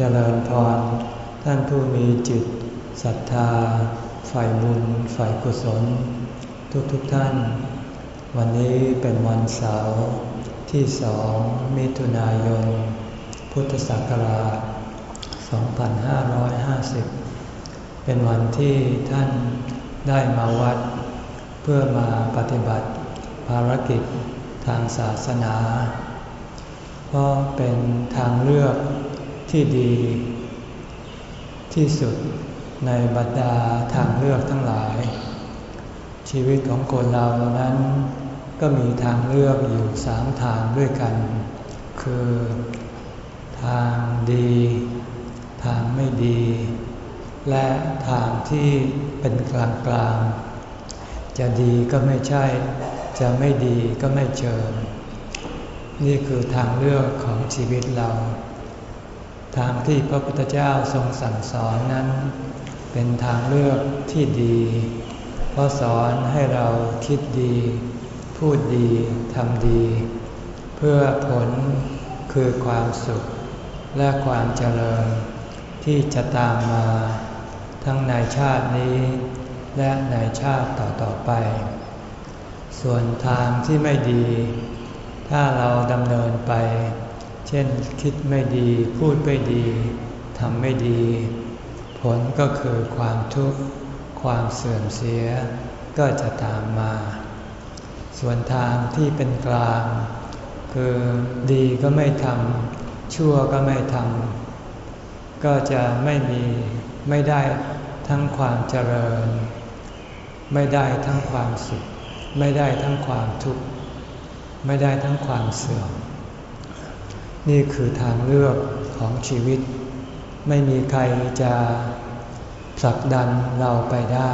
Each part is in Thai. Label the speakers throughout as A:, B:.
A: เจริญพร ท่านผู้มีจิตศรัทธา ฝ่ายบุญ ฝ่ายกุศล ทุกๆทท่าน วันนี้เป็นวันเสาร์ที่สองมิถุนายน พุทธศักราช 2550 เป็นวันที่ท่านได้มาวัด เพื่อมาปฏิบัติภารกิจทางศาสนา เพราะเป็นทางเลือก ที่ดี ที่สุดในบรรดาทางเลือกทั้งหลาย ชีวิตของคนเรานั้นก็มีทางเลือกอยู่สามทางด้วยกัน คือ ทางดี ทางไม่ดี และทางที่เป็นกลางกลางจะดีก็ไม่ใช่ จะไม่ดีก็ไม่เจอ นี่คือทางเลือกของชีวิตเรา ทางที่พระพุทธเจ้าทรงสั่งสอนนั้น เป็นทางเลือกที่ดี เพราะสอนให้เราคิดดี พูดดีทำดี เพื่อผลคือความสุขและความเจริญ ที่จะตามมา ทั้งในชาตินี้ และในชาติต่อๆไป ส่วนทางที่ไม่ดี ถ้าเราดำเนินไป เช่นคิดไม่ดีพูดไม่ดีทำไม่ดี ผลก็คือความทุกข์ ความเสื่อมเสียก็จะตามมา ส่วนทางที่เป็นกลาง คือดีก็ไม่ทำชั่วก็ไม่ทำก็จะไม่มีไม่ได้ทั้งความเจริญ ไม่ได้ทั้งความสุข ไม่ได้ทั้งความทุกข์ ไม่ได้ทั้งความเสื่อม นี่คือทางเลือกของชีวิต ไม่มีใครจะผลักดันเราไปได้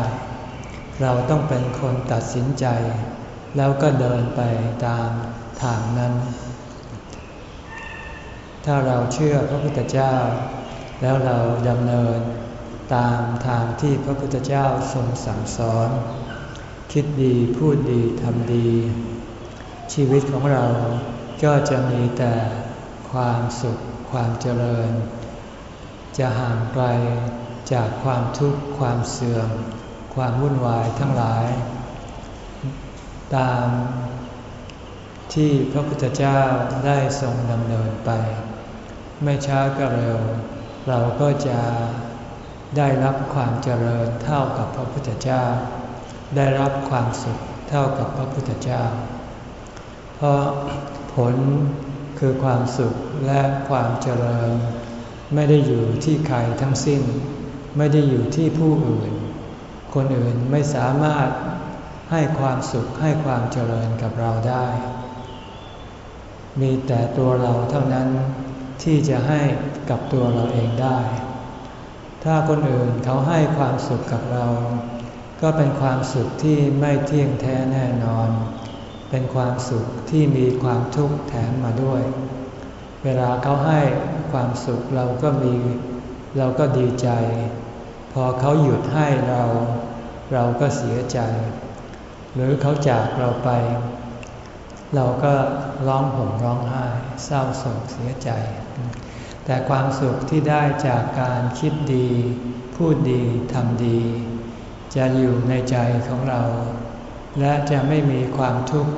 A: เราต้องเป็นคนตัดสินใจ แล้วก็เดินไปตามทางนั้น ถ้าเราเชื่อพระพุทธเจ้า แล้วเราดำเนินตามทางที่พระพุทธเจ้าทรงสั่งสอน คิดดีพูดดีทำดี ชีวิตของเราก็จะมีแต่ ความสุขความเจริญ จะห่างไกลจากความทุกข์ความเสื่อม ความวุ่นวายทั้งหลาย ตามที่พระพุทธเจ้าได้ทรงดำเนินไป ไม่ช้าก็เร็ว เราก็จะได้รับความเจริญเท่ากับพระพุทธเจ้า ได้รับความสุขเท่ากับพระพุทธเจ้า เพราะผลคือความสุข และความเจริญ ไม่ได้อยู่ที่ใครทั้งสิ้น ไม่ได้อยู่ที่ผู้อื่น คนอื่นไม่สามารถให้ความสุขให้ความเจริญกับเราได้ มีแต่ตัวเราเท่านั้นที่จะให้กับตัวเราเองได้ ถ้าคนอื่นเขาให้ความสุขกับเรา ก็เป็นความสุขที่ไม่เที่ยงแท้แน่นอน เป็นความสุขที่มีความทุกข์แถมมาด้วย เวลาเขาให้ความสุขเราก็มีเราก็ดีใจ พอเขาหยุดให้เรา เราก็เสียใจ หรือเขาจากเราไป เราก็ร้องห่มร้องไห้เศร้าโศกเสียใจ แต่ความสุขที่ได้จากการคิดดี พูดดีทำดี จะอยู่ในใจของเรา และจะไม่มีความทุกข์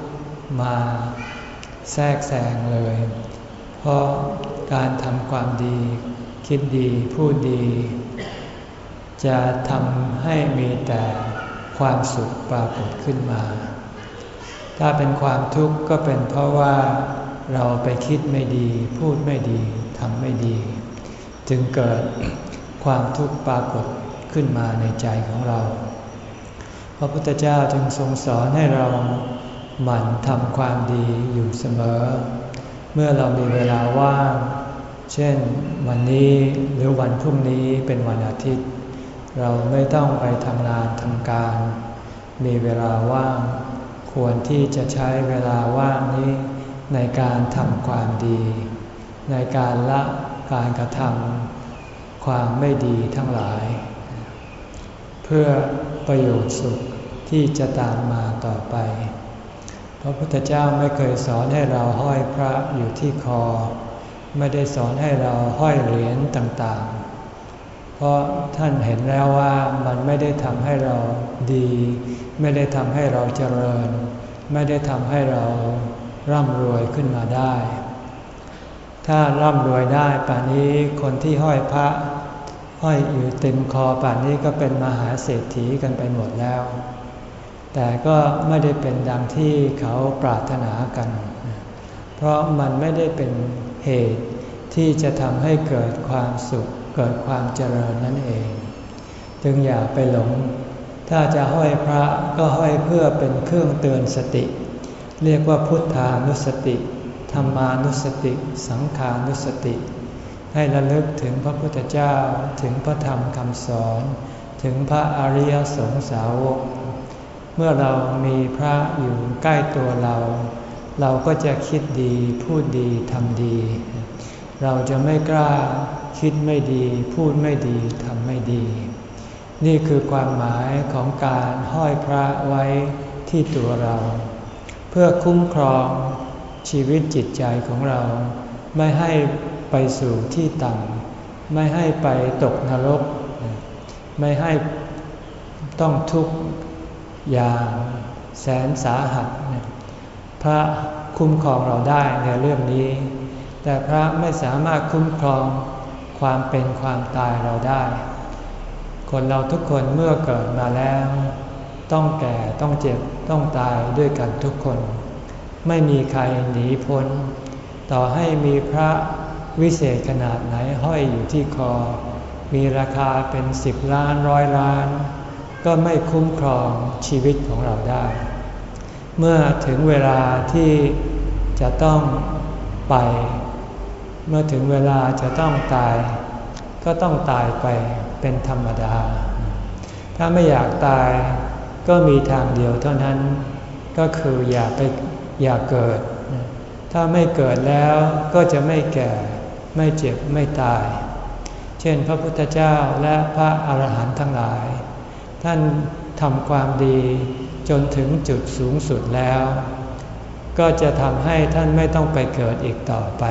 A: มาแทรกแซงเลย เพราะการทำความดี คิดดีพูดดี จะทำให้มีแต่ความสุขปรากฏขึ้นมา ถ้าเป็นความทุกข์ก็เป็นเพราะว่าเราไปคิดไม่ดี พูดไม่ดีทำไม่ดี จึงเกิดความทุกข์ปรากฏขึ้นมาในใจของเรา พระพุทธเจ้าจึงทรงสอนให้เราหมั่นทำความดีอยู่เสมอ เมื่อเรามีเวลาว่าง เช่นวันนี้หรือวันพรุ่งนี้เป็นวันอาทิตย์ เราไม่ต้องไปทำงานทำการ มีเวลาว่าง ควรที่จะใช้เวลาว่างนี้ในการทำความดี ในการละการกระทำความไม่ดีทั้งหลาย เพื่อประโยชน์สุขที่จะตามมาต่อไป พระพุทธเจ้าไม่เคยสอนให้เราห้อยพระอยู่ที่คอ ไม่ได้สอนให้เราห้อยเหรียญต่างๆ เพราะท่านเห็นแล้วว่ามันไม่ได้ทำให้เราดี ไม่ได้ทำให้เราเจริญ ไม่ได้ทำให้เราร่ำรวยขึ้นมาได้ ถ้าร่ำรวยได้ป่านนี้คนที่ห้อยพระห้อยอยู่เต็มคอป่านนี้ก็เป็นมหาเศรษฐีกันไปหมดแล้ว แต่ก็ไม่ได้เป็นดังที่เขาปรารถนากัน เพราะมันไม่ได้เป็นเหตุที่จะทำให้เกิดความสุข เกิดความเจริญนั่นเอง จึงอย่าไปหลง ถ้าจะห้อยพระก็ห้อยเพื่อเป็นเครื่องเตือนสติ เรียกว่าพุทธานุสติ ธรรมานุสติ สังขานุสติ ให้ระลึกถึงพระพุทธเจ้า ถึงพระธรรมคำสอน ถึงพระอริยสงสาวก เมื่อเรามีพระอยู่ใกล้ตัวเรา เราก็จะคิดดีพูดดีทำดี เราจะไม่กล้าคิดไม่ดี พูดไม่ดีทำไม่ดี นี่คือความหมายของการห้อยพระไว้ที่ตัวเรา เพื่อคุ้มครองชีวิตจิตใจของเรา ไม่ให้ไปสู่ที่ต่ำไม่ให้ไปตกนรก ไม่ให้ต้องทุกข์ อย่างแสนสาหัส พระคุ้มครองเราได้ในเรื่องนี้ แต่พระไม่สามารถคุ้มครองความเป็นความตายเราได้ คนเราทุกคนเมื่อเกิดมาแล้ว ต้องแก่ต้องเจ็บต้องตายด้วยกันทุกคน ไม่มีใครหนีพ้น ต่อให้มีพระวิเศษขนาดไหนห้อยอยู่ที่คอ มีราคาเป็นสิบล้านร้อยล้าน ก็ไม่คุ้มครองชีวิตของเราได้ เมื่อถึงเวลาที่จะต้องไป เมื่อถึงเวลาจะต้องตาย ก็ต้องตายไปเป็นธรรมดา ถ้าไม่อยากตายก็มีทางเดียวเท่านั้น ก็คืออย่าไปอย่าเกิด ถ้าไม่เกิดแล้วก็จะไม่แก่ ไม่เจ็บไม่ตาย เช่นพระพุทธเจ้าและพระอาหารหันต์ทั้งหลาย ท่านทำความดีจนถึงจุดสูงสุดแล้ว ก็จะทำให้ท่านไม่ต้องไปเกิดอีกต่อไป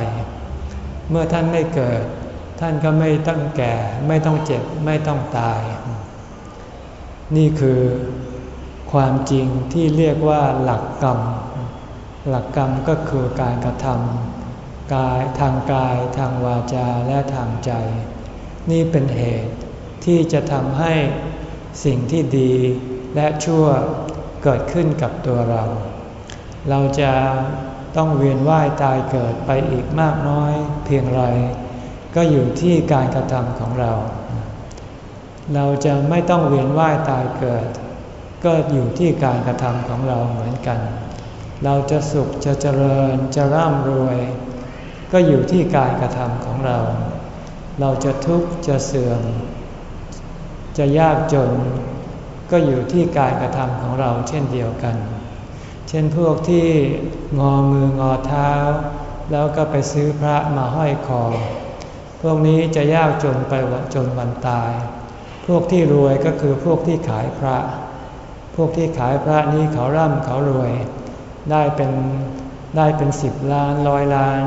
A: เมื่อท่านไม่เกิด ท่านก็ไม่ต้องแก่ ไม่ต้องเจ็บ ไม่ต้องตาย นี่คือความจริงที่เรียกว่าหลักกรรม หลักกรรมก็คือการกระทำกายทางกายทางวาจาและทางใจ นี่เป็นเหตุที่จะทำให้ สิ่งที่ดีและชั่วเกิดขึ้นกับตัวเรา เราจะต้องเวียนว่ายตายเกิดไปอีกมากน้อยเพียงไร ก็อยู่ที่การกระทำของเรา เราจะไม่ต้องเวียนว่ายตายเกิด ก็อยู่ที่การกระทำของเราเหมือนกัน เราจะสุขจะเจริญจะร่ำรวย ก็อยู่ที่การกระทำของเรา เราจะทุกข์จะเสื่อม จะยากจน ก็อยู่ที่การกระทำของเราเช่นเดียวกัน เช่นพวกที่งอมืองอเท้า แล้วก็ไปซื้อพระมาห้อยคอ พวกนี้จะยากจนไปจนวันตาย พวกที่รวยก็คือพวกที่ขายพระ พวกที่ขายพระนี้เขาร่ำเขารวย ได้เป็นได้เป็นสิบล้านร้อยล้าน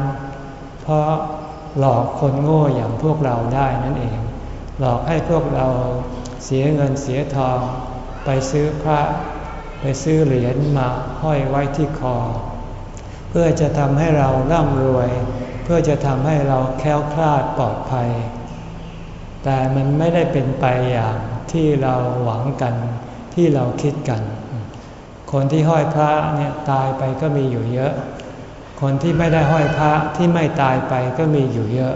A: เพราะหลอกคนโง่อย่างพวกเราได้นั่นเอง หลอกให้พวกเรา เสียเงินเสียทอง ไปซื้อพระ ไปซื้อเหรียญมาห้อยไว้ที่คอ เพื่อจะทำให้เราร่ำรวย เพื่อจะทำให้เราแค้วคลาดปลอดภัย แต่มันไม่ได้เป็นไปอย่างที่เราหวังกันที่เราคิดกัน คนที่ห้อยพระเนี่ยตายไปก็มีอยู่เยอะ คนที่ไม่ได้ห้อยพระที่ไม่ตายไปก็มีอยู่เยอะ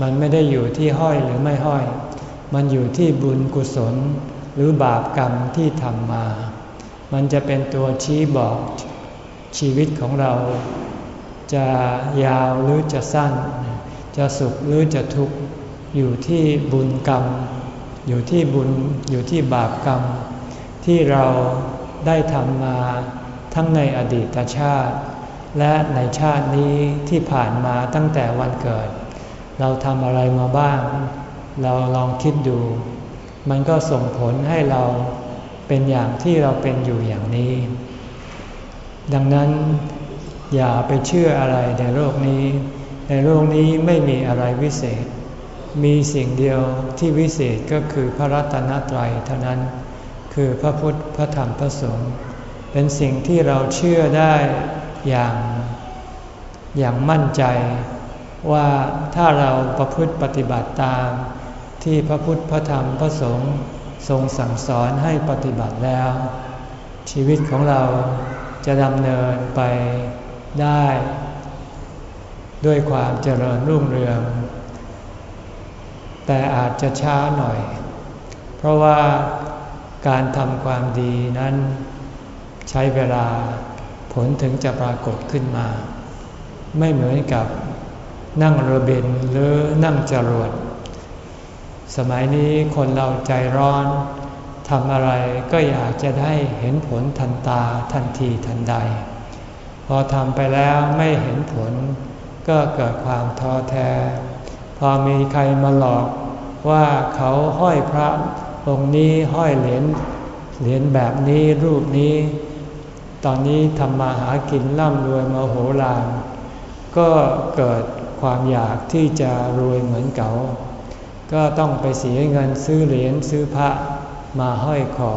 A: มันไม่ได้อยู่ที่ห้อยหรือไม่ห้อย มันอยู่ที่บุญกุศลหรือบาปกรรมที่ทำมา มันจะเป็นตัวชี้บอกชีวิตของเรา จะยาวหรือจะสั้น จะสุขหรือจะทุกข์อยู่ที่บุญกรรม อยู่ที่บุญอยู่ที่บาปกรรม ที่เราได้ทำมาทั้งในอดีตชาติ และในชาตินี้ที่ผ่านมาตั้งแต่วันเกิด เราทำอะไรมาบ้าง เราลองคิดดู มันก็ส่งผลให้เราเป็นอย่างที่เราเป็นอยู่อย่างนี้ ดังนั้นอย่าไปเชื่ออะไรในโลกนี้ ในโลกนี้ไม่มีอะไรวิเศษ มีสิ่งเดียวที่วิเศษก็คือพระรัตนตรัยเท่านั้น คือพระพุทธ พระธรรม พระสงฆ์ เป็นสิ่งที่เราเชื่อได้อย่างอย่างมั่นใจว่าถ้าเราประพฤติปฏิบัติตาม ที่พระพุทธพระธรรมพระสงฆ์ทรงสั่งสอนให้ปฏิบัติแล้ว ชีวิตของเราจะดำเนินไปได้ ด้วยความเจริญรุ่งเรือง แต่อาจจะช้าหน่อย เพราะว่าการทำความดีนั้นใช้เวลาผลถึงจะปรากฏขึ้นมา ไม่เหมือนกับนั่งเรือบินหรือนั่งจรวด สมัยนี้คนเราใจร้อนทำอะไรก็อยากจะได้เห็นผลทันตาทันทีทันใด พอทำไปแล้วไม่เห็นผล ก็เกิดความท้อแท้ พอมีใครมาหลอกว่าเขาห้อยพระองค์นี้ห้อยเหรียญเหรียญแบบนี้รูปนี้ ตอนนี้ทำมาหากินร่ำรวยมาโหฬารก็เกิดความอยากที่จะรวยเหมือนเขา ก็ต้องไปเสียเงินซื้อเหรียญซื้อพระมาห้อยคอ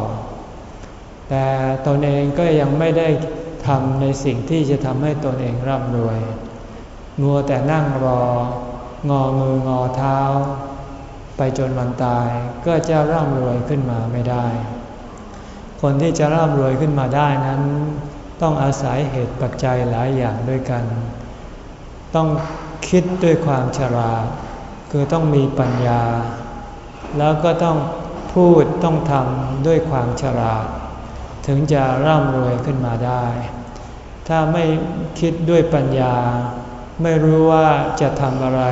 A: แต่ตนเองก็ยังไม่ได้ทำในสิ่งที่จะทำให้ตนเองร่ำรวย มัวแต่นั่งรองอมืองอเท้า ไปจนวันตายก็จะร่ำรวยขึ้นมาไม่ได้ คนที่จะร่ำรวยขึ้นมาได้นั้น ต้องอาศัยเหตุปัจจัยหลายอย่างด้วยกัน ต้องคิดด้วยความฉลาด คือต้องมีปัญญา แล้วก็ต้องพูดต้องทำด้วยความฉลาด ถึงจะร่ำรวยขึ้นมาได้ ถ้าไม่คิดด้วยปัญญา ไม่รู้ว่าจะทำอะไร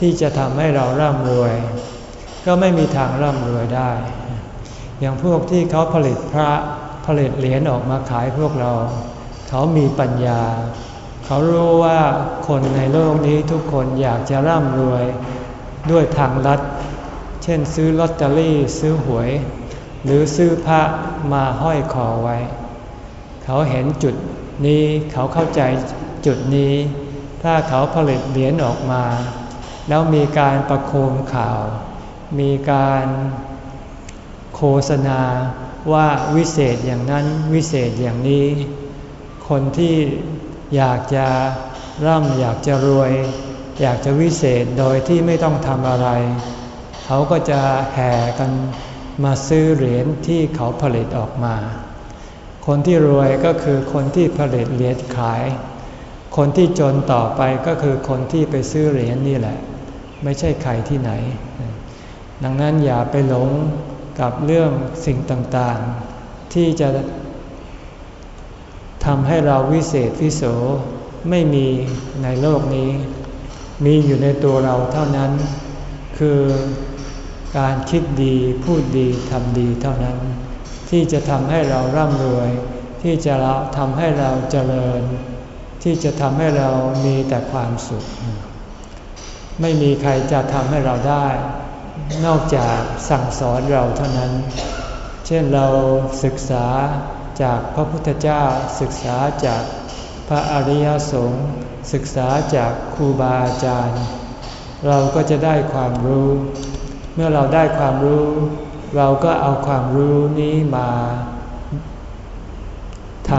A: ที่จะทำให้เราร่ำรวย ก็ไม่มีทางร่ำรวยได้ อย่างพวกที่เขาผลิตพระผลิตเหรียญออกมาขายพวกเรา เขามีปัญญา เขารู้ว่าคนในโลกนี้ทุกคนอยากจะร่ำรวย ด้วยทางลัด เช่นซื้อลอตเตอรี่ซื้อหวย หรือซื้อพระมาห้อยคอไว้ เขาเห็นจุดนี้เขาเข้าใจจุดนี้ ถ้าเขาผลิตเหรียญออกมา แล้วมีการประโคมข่าว มีการโฆษณาว่าวิเศษอย่างนั้นวิเศษอย่างนี้ คนที่อยากจะร่ำอยากจะรวย อยากจะวิเศษโดยที่ไม่ต้องทำอะไร เขาก็จะแห่กันมาซื้อเหรียญที่เขาผลิตออกมา คนที่รวยก็คือคนที่ผลิตเหรียญขาย คนที่จนต่อไปก็คือคนที่ไปซื้อเหรียญนี่แหละ ไม่ใช่ใครที่ไหน ดังนั้นอย่าไปหลงกับเรื่องสิ่งต่างๆ ที่จะทำให้เราวิเศษวิโสไม่มีในโลกนี้ มีอยู่ในตัวเราเท่านั้น คือการคิดดีพูดดีทำดีเท่านั้น ที่จะทำให้เราร่ำรวย ที่จะทำให้เราเจริญ ที่จะทำให้เรามีแต่ความสุข ไม่มีใครจะทำให้เราได้ นอกจากสั่งสอนเราเท่านั้น เช่นเราศึกษาจากพระพุทธเจ้าศึกษาจากพระอริยสงฆ์ ศึกษาจากครูบาอาจารย์ เราก็จะได้ความรู้ เมื่อเราได้ความรู้ เราก็เอาความรู้นี้มาท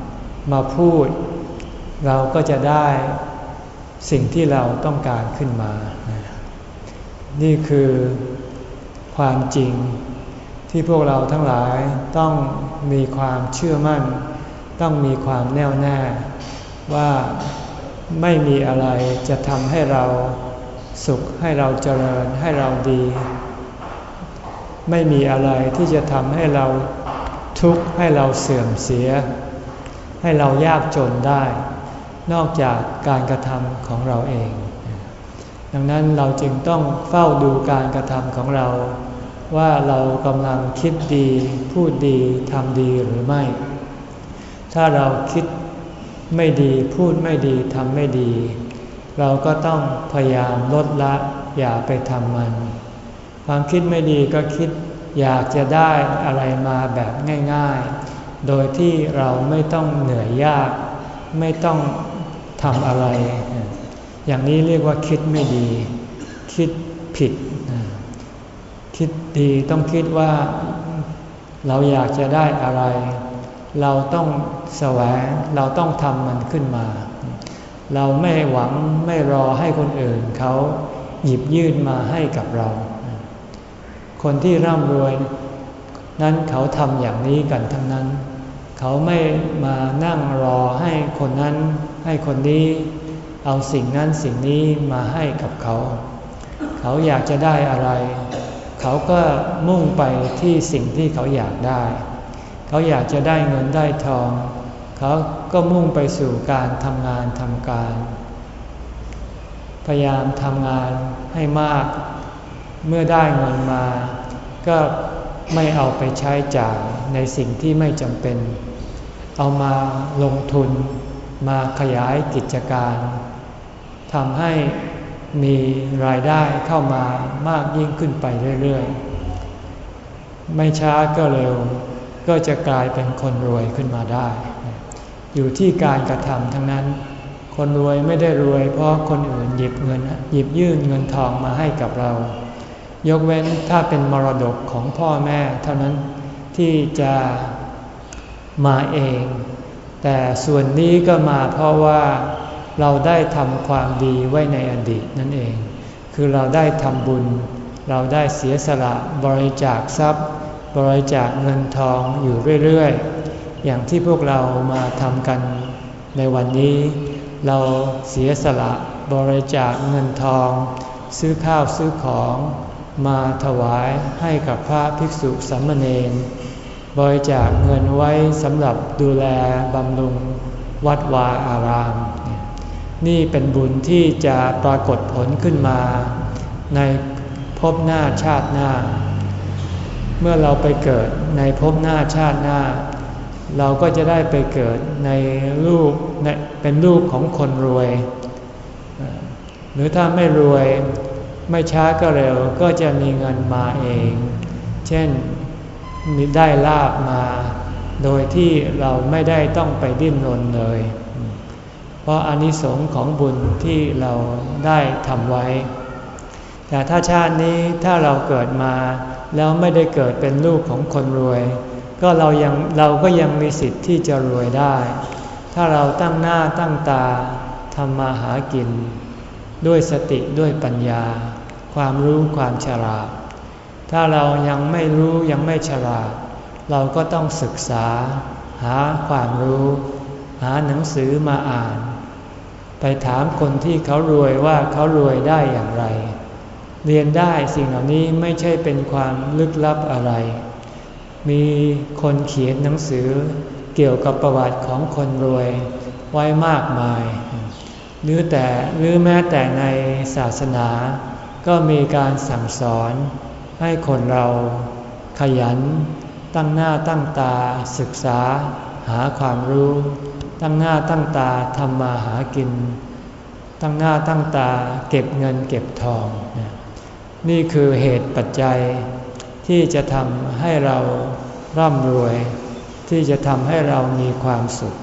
A: ำมาพูด เราก็จะได้สิ่งที่เราต้องการขึ้นมา นี่คือความจริงที่พวกเราทั้งหลายต้องมีความเชื่อมั่น ต้องมีความแน่วแน่ว่า ไม่มีอะไรจะทำให้เราสุขให้เราเจริญให้เราดี ไม่มีอะไรที่จะทำให้เราทุกข์ให้เราเสื่อมเสีย ให้เรายากจนได้ นอกจากการกระทำของเราเอง ดังนั้นเราจึงต้องเฝ้าดูการกระทำของเรา ว่าเรากำลังคิดดี พูดดีทำดีหรือไม่ ถ้าเราคิด ไม่ดีพูดไม่ดีทำไม่ดี เราก็ต้องพยายามลดละอย่าไปทำมัน ความคิดไม่ดีก็คิดอยากจะได้อะไรมาแบบง่าย ๆ โดยที่เราไม่ต้องเหนื่อยยาก ไม่ต้องทำอะไร อย่างนี้เรียกว่าคิดไม่ดี คิดผิด คิดดีต้องคิดว่าเราอยากจะได้อะไร เราต้องแสวงเราต้องทำมันขึ้นมา เราไม่หวังไม่รอให้คนอื่นเขาหยิบยื่นมาให้กับเรา คนที่ร่ำรวยนั้นเขาทำอย่างนี้กันทั้งนั้น เขาไม่มานั่งรอให้คนนั้นให้คนนี้ เอาสิ่งนั้นสิ่งนี้มาให้กับเขา เขาอยากจะได้อะไร เขาก็มุ่งไปที่สิ่งที่เขาอยากได้ เขาอยากจะได้เงินได้ทอง เขาก็มุ่งไปสู่การทำงานทำการ พยายามทำงานให้มาก เมื่อได้เงินมา ก็ไม่เอาไปใช้จ่ายในสิ่งที่ไม่จำเป็น เอามาลงทุนมาขยายกิจการทำให้มีรายได้เข้ามามากยิ่งขึ้นไปเรื่อยๆ ไม่ช้าก็เร็ว ก็จะกลายเป็นคนรวยขึ้นมาได้ อยู่ที่การกระทำทั้งนั้น คนรวยไม่ได้รวย เพราะคนอื่นหยิบเงินหยิบยื่นเงินทองมาให้กับเรา ยกเว้นถ้าเป็นมรดกของพ่อแม่เท่านั้นที่จะมาเอง แต่ส่วนนี้ก็มาเพราะว่าเราได้ทำความดีไว้ในอดีตนั่นเอง คือเราได้ทำบุญ เราได้เสียสละบริจาคทรัพย์ บริจาคเงินทองอยู่เรื่อยๆ อย่างที่พวกเรามาทำกันในวันนี้ เราเสียสละบริจาคเงินทอง ซื้อข้าวซื้อของมาถวายให้กับพระภิกษุสามเณรบริจาคเงินไว้สำหรับดูแลบำรุงวัดวาอาราม นี่เป็นบุญที่จะปรากฏผลขึ้นมา ในภพหน้าชาติหน้า เมื่อเราไปเกิดในภพหน้าชาติหน้า เราก็จะได้ไปเกิดในลูกเป็นลูกของคนรวย หรือถ้าไม่รวยไม่ช้าก็เร็วก็จะมีเงินมาเอง เช่นมีได้ลาบมา โดยที่เราไม่ได้ต้องไปดิ้นรนเลย เพราะอานิสงส์ของบุญที่เราได้ทำไว้ แต่ถ้าชาตินี้ถ้าเราเกิดมา แล้วไม่ได้เกิดเป็นลูกของคนรวย ก็เรายังเราก็ยังมีสิทธิ์ที่จะรวยได้ ถ้าเราตั้งหน้าตั้งตาทำมาหากิน ด้วยสติด้วยปัญญา ความรู้ความฉลาด ถ้าเรายังไม่รู้ยังไม่ฉลาด เราก็ต้องศึกษา หาความรู้ หาหนังสือมาอ่าน ไปถามคนที่เขารวยว่าเขารวยได้อย่างไร เรียนได้สิ่งเหล่านี้ไม่ใช่เป็นความลึกลับอะไร มีคนเขียนหนังสือเกี่ยวกับประวัติของคนรวยไว้มากมาย หรือแต่หรือแม้แต่ในศาสนา ก็มีการสั่งสอนให้คนเราขยัน ตั้งหน้าตั้งตาศึกษาหาความรู้ ตั้งหน้าตั้งตาทำมาหากิน ตั้งหน้าตั้งตาเก็บเงินเก็บทองนี่ นี่คือเหตุปัจจัย ที่จะทำให้เราร่ำรวย ที่จะทำให้เรามีความสุข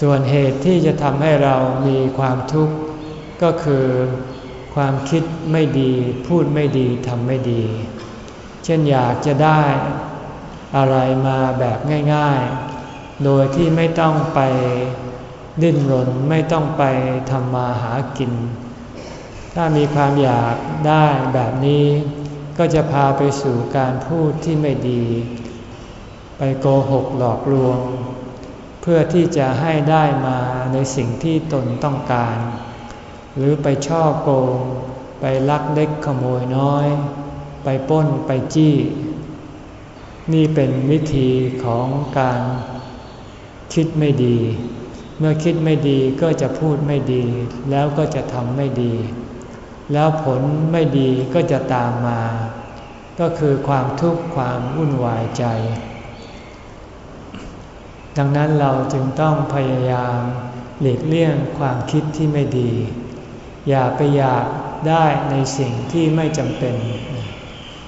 A: ส่วนเหตุที่จะทำให้เรามีความทุกข์ ก็คือความคิดไม่ดี พูดไม่ดีทำไม่ดี เช่นอยากจะได้อะไรมาแบบง่ายๆ โดยที่ไม่ต้องไปดิ้นรนไม่ต้องไปทำมาหากิน ถ้ามีความอยากได้แบบนี้ ก็จะพาไปสู่การพูดที่ไม่ดี ไปโกหกหลอกลวง เพื่อที่จะให้ได้มาในสิ่งที่ตนต้องการ หรือไปช่อโกง ไปลักเล็กขโมยน้อย ไปป้นไปจี้ นี่เป็นวิธีของการคิดไม่ดี เมื่อคิดไม่ดีก็จะพูดไม่ดี แล้วก็จะทำไม่ดี แล้วผลไม่ดีก็จะตามมา ก็คือความทุกข์ความวุ่นวายใจ ดังนั้นเราจึงต้องพยายามหลีกเลี่ยงความคิดที่ไม่ดี อย่าไปอยากได้ในสิ่งที่ไม่จำเป็น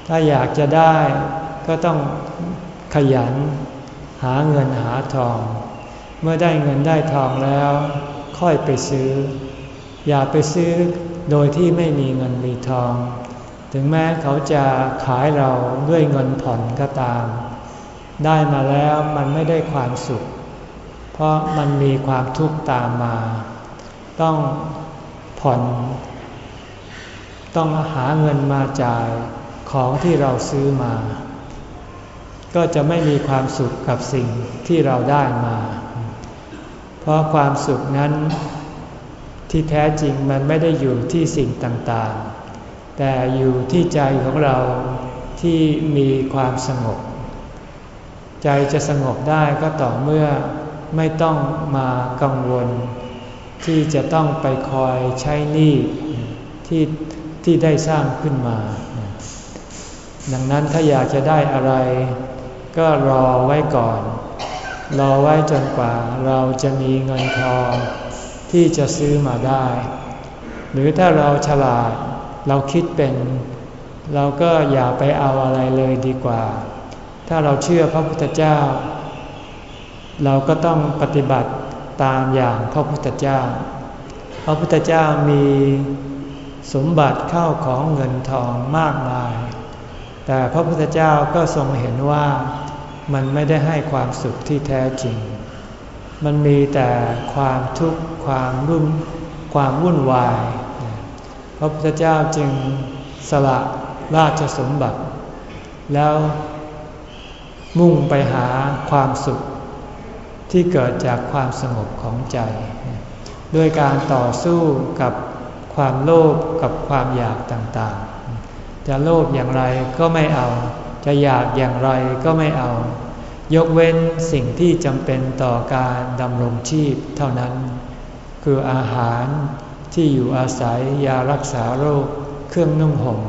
A: ถ้าอยากจะได้ก็ต้องขยัน หาเงินหาทอง เมื่อได้เงินได้ทองแล้ว ค่อยไปซื้อ อย่าไปซื้อ โดยที่ไม่มีเงินมีทอง ถึงแม้เขาจะขายเราด้วยเงินผ่อนก็ตาม ได้มาแล้วมันไม่ได้ความสุข เพราะมันมีความทุกข์ตามมา ต้องผ่อน ต้องหาเงินมาจ่ายของที่เราซื้อมา ก็จะไม่มีความสุขกับสิ่งที่เราได้มา เพราะความสุขนั้น ที่แท้จริงมันไม่ได้อยู่ที่สิ่งต่างๆ แต่อยู่ที่ใจของเราที่มีความสงบ ใจจะสงบได้ก็ต่อเมื่อไม่ต้องมากังวล ที่จะต้องไปคอยใช้หนี้ที่ที่ได้สร้างขึ้นมา ดังนั้นถ้าอยากจะได้อะไร ก็รอไว้ก่อน รอไว้จนกว่าเราจะมีเงินทอง ที่จะซื้อมาได้ หรือถ้าเราฉลาดเราคิดเป็น เราก็อย่าไปเอาอะไรเลยดีกว่า ถ้าเราเชื่อพระพุทธเจ้า เราก็ต้องปฏิบัติตามอย่างพระพุทธเจ้า พระพุทธเจ้ามีสมบัติเข้าของเงินทองมากมาย แต่พระพุทธเจ้าก็ทรงเห็นว่ามันไม่ได้ให้ความสุขที่แท้จริง มันมีแต่ความทุกข์ ความรุ่มความวุ่นวาย พระพุทธเจ้าจึงสละราชสมบัติ แล้วมุ่งไปหาความสุขที่เกิดจากความสงบของใจ ด้วยการต่อสู้กับความโลภกับความอยากต่างๆ จะโลภอย่างไรก็ไม่เอา จะอยากอย่างไรก็ไม่เอา ยกเว้นสิ่งที่จำเป็นต่อการดำรงชีพเท่านั้น คืออาหารที่อยู่อาศัยยารักษาโรคเครื่องนุ่งห่ม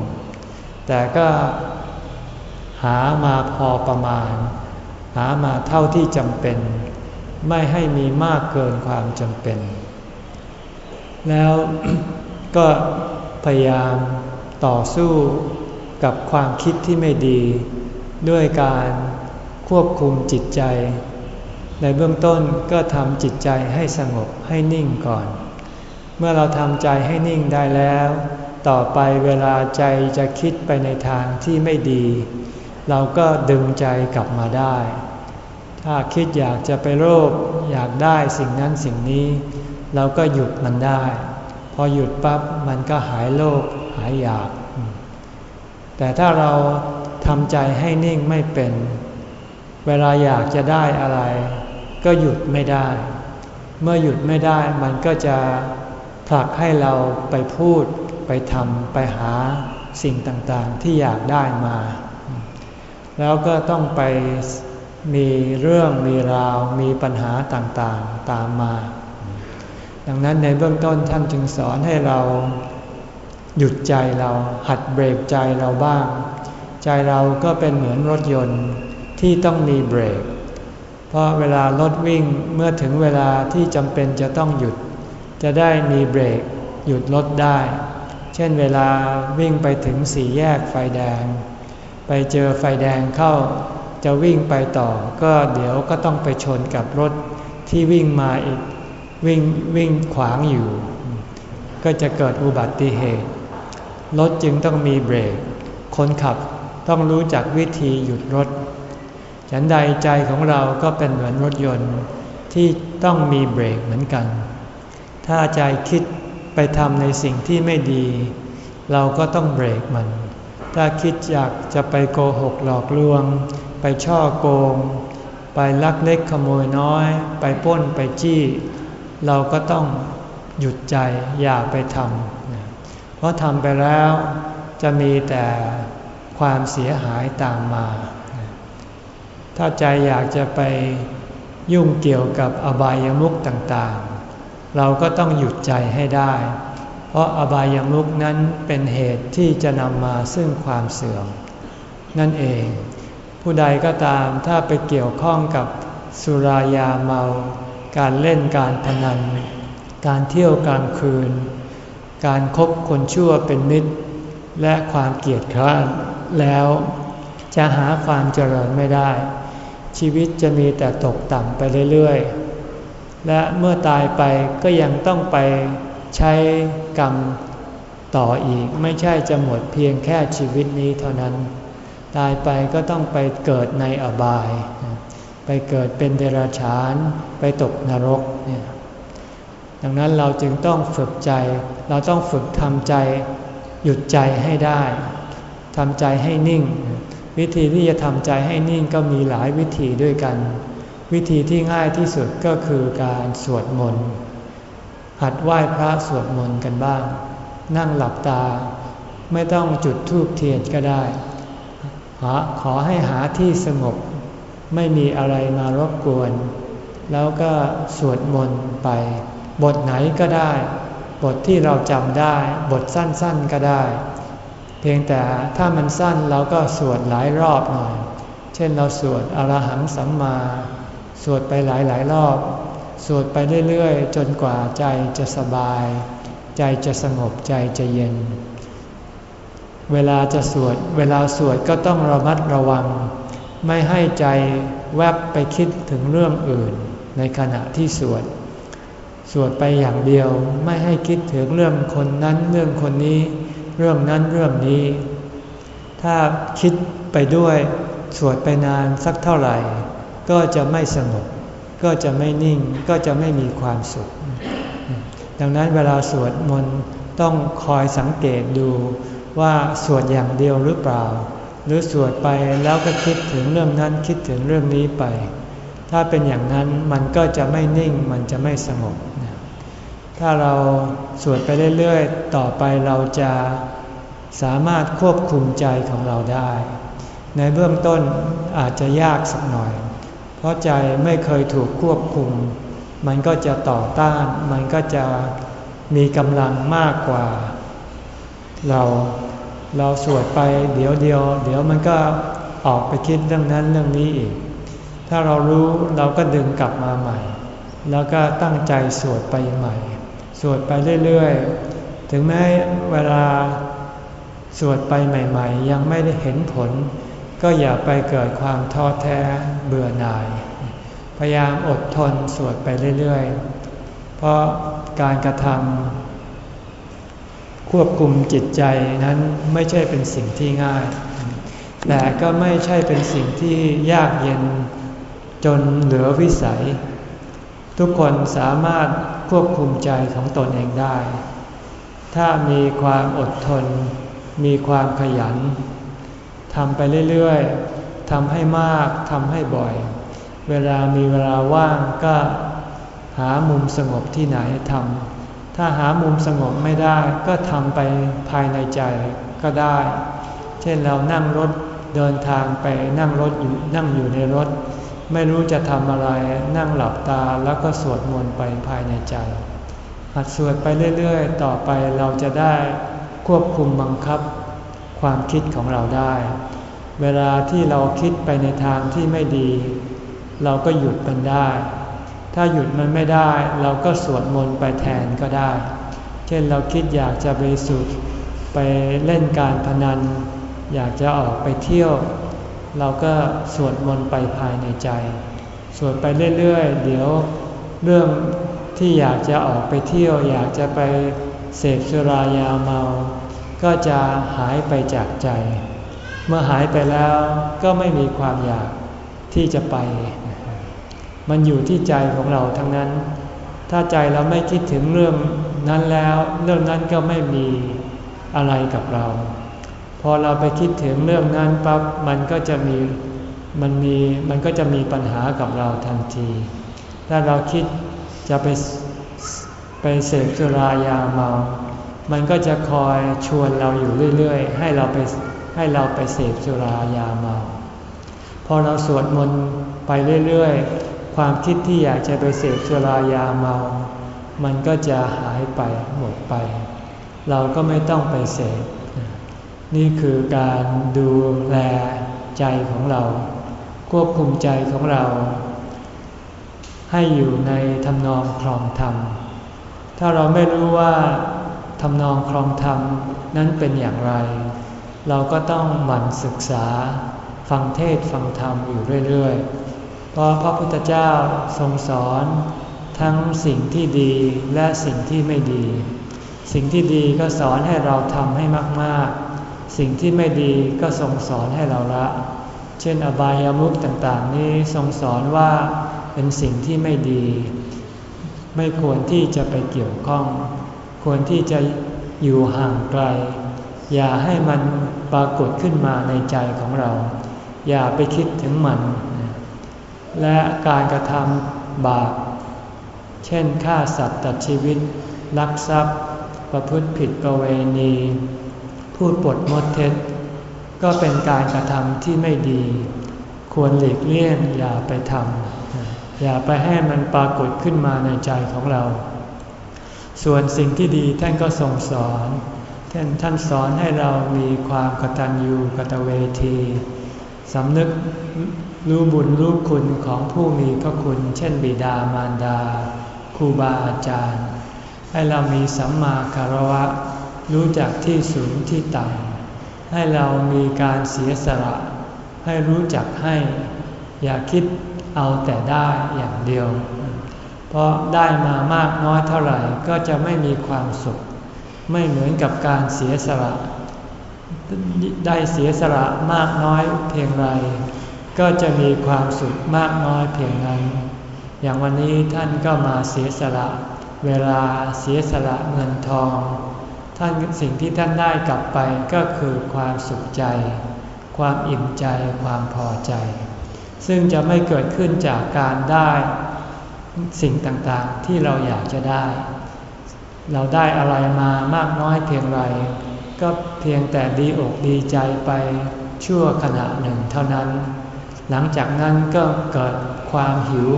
A: แต่ก็หามาพอประมาณ หามาเท่าที่จำเป็น ไม่ให้มีมากเกินความจำเป็น แล้วก็พยายามต่อสู้กับความคิดที่ไม่ดี ด้วยการควบคุมจิตใจ ในเบื้องต้นก็ทำจิตใจให้สงบให้นิ่งก่อน เมื่อเราทำใจให้นิ่งได้แล้ว ต่อไปเวลาใจจะคิดไปในทางที่ไม่ดี เราก็ดึงใจกลับมาได้ ถ้าคิดอยากจะไปโลภอยากได้สิ่งนั้นสิ่งนี้ เราก็หยุดมันได้ พอหยุดปั๊บมันก็หายโลภหายอยาก แต่ถ้าเราทำใจให้นิ่งไม่เป็น เวลาอยากจะได้อะไร ก็หยุดไม่ได้ เมื่อหยุดไม่ได้มันก็จะผลักให้เราไปพูดไปทำไปหาสิ่งต่างๆที่อยากได้มา แล้วก็ต้องไปมีเรื่องมีราวมีปัญหาต่างๆตามมา ดังนั้นในเบื้องต้นท่านจึงสอนให้เราหยุดใจเราหัดเบรกใจเราบ้าง ใจเราก็เป็นเหมือนรถยนต์ที่ต้องมีเบรก เพราะเวลารถวิ่งเมื่อถึงเวลาที่จำเป็นจะต้องหยุด จะได้มีเบรกหยุดรถได้ เช่นเวลาวิ่งไปถึงสี่แยกไฟแดง ไปเจอไฟแดงเข้า จะวิ่งไปต่อ ก็เดี๋ยวก็ต้องไปชนกับรถที่วิ่งมาอีกวิ่งวิ่งขวางอยู่ ก็จะเกิดอุบัติเหตุ รถจึงต้องมีเบรก คนขับต้องรู้จักวิธีหยุดรถ ฉันใดใจของเราก็เป็นเหมือนรถยนต์ที่ต้องมีเบรกเหมือนกัน ถ้าใจคิดไปทำในสิ่งที่ไม่ดี เราก็ต้องเบรกมัน ถ้าคิดอยากจะไปโกหกหลอกลวง ไปช่อโกง ไปลักเล็กขโมยน้อย ไปป้นไปจี้ เราก็ต้องหยุดใจอย่าไปทำเพราะทำไปแล้วจะมีแต่ความเสียหายตามมา ถ้าใจอยากจะไปยุ่งเกี่ยวกับอบายามุขต่างๆ เราก็ต้องหยุดใจให้ได้ เพราะอบายามุขนั้นเป็นเหตุที่จะนำมาซึ่งความเสื่อม นั่นเอง ผู้ใดก็ตามถ้าไปเกี่ยวข้องกับสุรายาเมา การเล่นการพนัน การเที่ยวกลางคืน การครบคนชั่วเป็นมิตร และความเกียดคร้านแล้วจะหาความเจริญไม่ได้ ชีวิตจะมีแต่ตกต่ำไปเรื่อยๆ และเมื่อตายไปก็ยังต้องไปใช้กรรมต่ออีกไม่ใช่จะหมดเพียงแค่ชีวิตนี้เท่านั้น ตายไปก็ต้องไปเกิดในอบาย ไปเกิดเป็นเดรัจฉาน ไปตกนรกเนี่ยดังนั้นเราจึงต้องฝึกใจ เราต้องฝึกทำใจ หยุดใจให้ได้ทำใจให้นิ่ง วิธีที่จะทำใจให้นิ่งก็มีหลายวิธีด้วยกัน วิธีที่ง่ายที่สุดก็คือการสวดมนต์หัดไหว้พระสวดมนต์กันบ้าง นั่งหลับตา ไม่ต้องจุดธูปเทียนก็ได้ขอให้หาที่สงบ ไม่มีอะไรมารบกวน แล้วก็สวดมนต์ไป บทไหนก็ได้ บทที่เราจำได้ บทสั้นๆก็ได้ เพียงแต่ถ้ามันสั้นเราก็สวดหลายรอบหน่อย เช่นเราสวดอรหังสัมมา สวดไปหลายๆรอบ สวดไปเรื่อยๆ จนกว่าใจจะสบาย ใจจะสงบใจจะเย็น เวลาจะสวด เวลาสวดก็ต้องระมัดระวัง ไม่ให้ใจแวบไปคิดถึงเรื่องอื่น ในขณะที่สวด สวดไปอย่างเดียวไม่ให้คิดถึงเรื่องคนนั้นเรื่องคนนี้ เรื่องนั้นเรื่องนี้ ถ้าคิดไปด้วยสวดไปนานสักเท่าไหร่ ก็จะไม่สงบ ก็จะไม่นิ่งก็จะไม่มีความสุข ดังนั้นเวลาสวดมนต์ต้องคอยสังเกตดูว่าสวดอย่างเดียวหรือเปล่า หรือสวดไปแล้วก็คิดถึงเรื่องนั้นคิดถึงเรื่องนี้ไป ถ้าเป็นอย่างนั้นมันก็จะไม่นิ่งมันจะไม่สงบ ถ้าเราสวดไปเรื่อยๆ ต่อไปเราจะสามารถควบคุมใจของเราได้ ในเบื้องต้นอาจจะยากสักหน่อย เพราะใจไม่เคยถูกควบคุม มันก็จะต่อต้าน มันก็จะมีกำลังมากกว่า เราเราสวดไปเดี๋ยวเดียว เดี๋ยวมันก็ออกไปคิดเรื่องนั้นเรื่องนี้อีก ถ้าเรารู้เราก็ดึงกลับมาใหม่ แล้วก็ตั้งใจสวดไปใหม่ สวดไปเรื่อยๆ ถึงแม้เวลาสวดไปใหม่ ๆ ยังไม่ได้เห็นผล ก็อย่าไปเกิดความท้อแท้เบื่อหน่าย พยายามอดทนสวดไปเรื่อยๆ เพราะการกระทำควบคุมจิตใจนั้นไม่ใช่เป็นสิ่งที่ง่าย แต่ก็ไม่ใช่เป็นสิ่งที่ยากเย็นจนเหลือวิสัย ทุกคนสามารถควบคุมใจของตนเองได้ ถ้ามีความอดทน มีความขยันทำไปเรื่อยๆทำให้มากทำให้บ่อย เวลามีเวลาว่างก็หามุมสงบที่ไหนทำถ้าหามุมสงบไม่ได้ก็ทำไปภายในใจก็ได้ เช่นเรานั่งรถเดินทางไปนั่งรถอยู่นั่งอยู่ในรถ ไม่รู้จะทำอะไรนั่งหลับตาแล้วก็สวดมนต์ไปภายในใจหัดสวดไปเรื่อยๆ ต่อไปเราจะได้ควบคุมบังคับความคิดของเราได้ เวลาที่เราคิดไปในทางที่ไม่ดี เราก็หยุดมันได้ ถ้าหยุดมันไม่ได้ เราก็สวดมนต์ไปแทนก็ได้ เช่นเราคิดอยากจะไปสุดไปเล่นการพนัน อยากจะออกไปเที่ยว เราก็สวดมนต์ไปภายในใจ สวดไปเรื่อยๆ เดี๋ยวเรื่องที่อยากจะออกไปเที่ยว อยากจะไปเสพสุรายาเมา ก็จะหายไปจากใจ เมื่อหายไปแล้วก็ไม่มีความอยากที่จะไป มันอยู่ที่ใจของเราทั้งนั้น ถ้าใจเราไม่คิดถึงเรื่องนั้นแล้ว เรื่องนั้นก็ไม่มีอะไรกับเรา พอเราไปคิดถึงเรื่องนั้นปั๊บมันก็จะมีมันมีมันก็จะมีปัญหากับเราทันที ถ้าเราคิดจะไปไปเสพสุรายาเมา มันก็จะคอยชวนเราอยู่เรื่อยๆ ให้เราไปให้เราไปเสพสุรายาเมา พอเราสวดมนต์ไปเรื่อยๆ ความคิดที่อยากจะไปเสพสุรายาเมา มันก็จะหายไปหมดไป เราก็ไม่ต้องไปเสพ นี่คือการดูแลใจของเรา ควบคุมใจของเรา ให้อยู่ในทำนองครองธรรม ถ้าเราไม่รู้ว่าทำนองครองธรรมนั้นเป็นอย่างไร เราก็ต้องหมั่นศึกษาฟังเทศฟังธรรมอยู่เรื่อยๆ เพราะพระพุทธเจ้าทรงสอนทั้งสิ่งที่ดีและสิ่งที่ไม่ดี สิ่งที่ดีก็สอนให้เราทำให้มากๆ สิ่งที่ไม่ดีก็ทรงสอนให้เราละ เช่นอบายามุขต่างๆ นี้ทรงสอนว่าเป็นสิ่งที่ไม่ดี ไม่ควรที่จะไปเกี่ยวข้อง ควรที่จะอยู่ห่างไกล อย่าให้มันปรากฏขึ้นมาในใจของเรา อย่าไปคิดถึงมัน และการกระทำบาป เช่นฆ่าสัตว์ตัดชีวิต ลักทรัพย์ ประพฤติผิดประเวณี พูดปดมดเท็จ ก็เป็นการกระทำที่ไม่ดี ควรหลีกเลี่ยงอย่าไปทำอย่าไปให้มันปรากฏขึ้นมาในใจของเรา ส่วนสิ่งที่ดีท่านก็ทรงสอนท่านท่านสอนให้เรามีความกตัญญูกตเวทีสำนึกรู้บุญรู้คุณของผู้มีพระคุณ เช่นบิดามารดาครูบาอาจารย์ ให้เรามีสัมมาคารวะ รู้จักที่สูงที่ต่ำให้เรามีการเสียสละ ให้รู้จักให้ อย่าคิดเอาแต่ได้อย่างเดียว เพราะได้มามากน้อยเท่าไหร่ก็จะไม่มีความสุข ไม่เหมือนกับการเสียสละ ได้เสียสละมากน้อยเพียงไร ก็จะมีความสุขมากน้อยเพียงนั้น อย่างวันนี้ท่านก็มาเสียสละ เวลาเสียสละเงินทอง ท่านสิ่งที่ท่านได้กลับไปก็คือความสุขใจ ความอิ่มใจ ความพอใจ ซึ่งจะไม่เกิดขึ้นจากการได้สิ่งต่างๆที่เราอยากจะได้ เราได้อะไรมามากน้อยเพียงไรก็เพียงแต่ดีอกดีใจไปชั่วขณะหนึ่งเท่านั้น หลังจากนั้นก็เกิดความหิว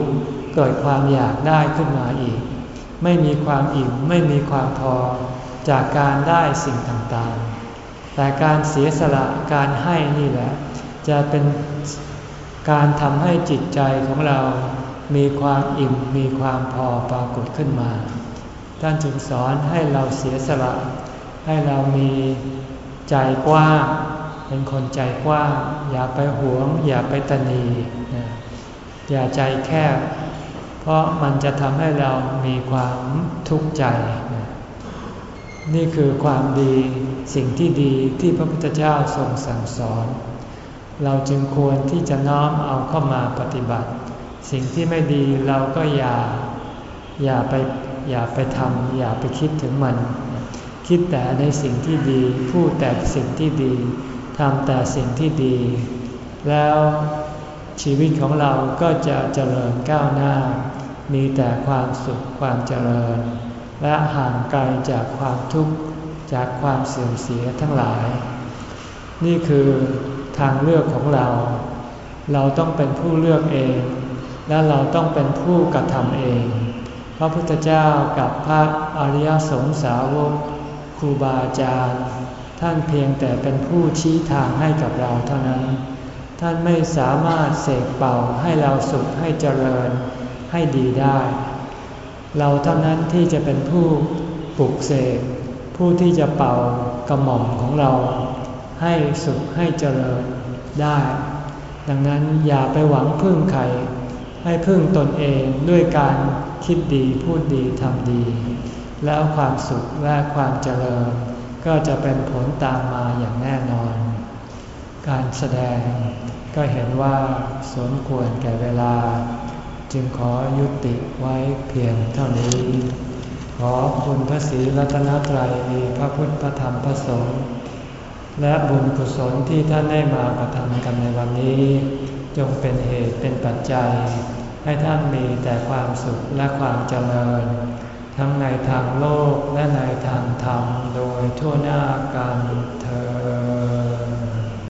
A: เกิดความอยากได้ขึ้นมาอีก ไม่มีความอิ่มไม่มีความพอ จากการได้สิ่งต่างๆ แต่การเสียสละการให้นี่แหละ จะเป็นการทำให้จิตใจของเรามีความอิ่มมีความพอปรากฏขึ้นมา ท่านจึงสอนให้เราเสียสละ ให้เรามีใจกว้างเป็นคนใจกว้างอย่าไปหวง อย่าไปตนีอย่าใจแคบ เพราะมันจะทำให้เรามีความทุกข์ใจ นี่คือความดีสิ่งที่ดีที่พระพุทธเจ้าทรงสั่งสอน เราจึงควรที่จะน้อมเอาเข้ามาปฏิบัติ สิ่งที่ไม่ดีเราก็อย่าอย่าไปอย่าไปทำอย่าไปคิดถึงมัน คิดแต่ในสิ่งที่ดีพูดแต่สิ่งที่ดีทำแต่สิ่งที่ดี แล้วชีวิตของเราก็จะเจริญก้าวหน้า มีแต่ความสุขความเจริญ และห่างไกลจากความทุกข์จากความเสื่อมเสียทั้งหลาย นี่คือทางเลือกของเรา เราต้องเป็นผู้เลือกเอง และเราต้องเป็นผู้กระทำเอง พระพุทธเจ้ากับพระอริยสงสาวกครูบาอาจารย์ท่านเพียงแต่เป็นผู้ชี้ทางให้กับเราเท่านั้น ท่านไม่สามารถเสกเป่าให้เราสุขให้เจริญให้ดีได้ เราเท่านั้นที่จะเป็นผู้ปลุกเสกผู้ที่จะเป่ากระหม่อมของเรา ให้สุขให้เจริญได้ ดังนั้นอย่าไปหวังพึ่งใคร ให้พึ่งตนเองด้วยการคิดดีพูดดีทำดี แล้วความสุขและความเจริญ ก็จะเป็นผลตามมาอย่างแน่นอน การแสดงก็เห็นว่าสมควรแก่เวลา จึงขอยุติไว้เพียงเท่านี้ ขอคุณพระศรีรัตนตรัยมีพระพุทธพระธรรมพระสงฆ์และบุญกุศลที่ท่านได้มากระทำกันในวันนี้ จงเป็นเหตุเป็นปัจจัย ให้ท่านมีแต่ความสุขและความเจริญ ทั้งในทางโลกและในทางธรรมโดยทั่วหน้ากัน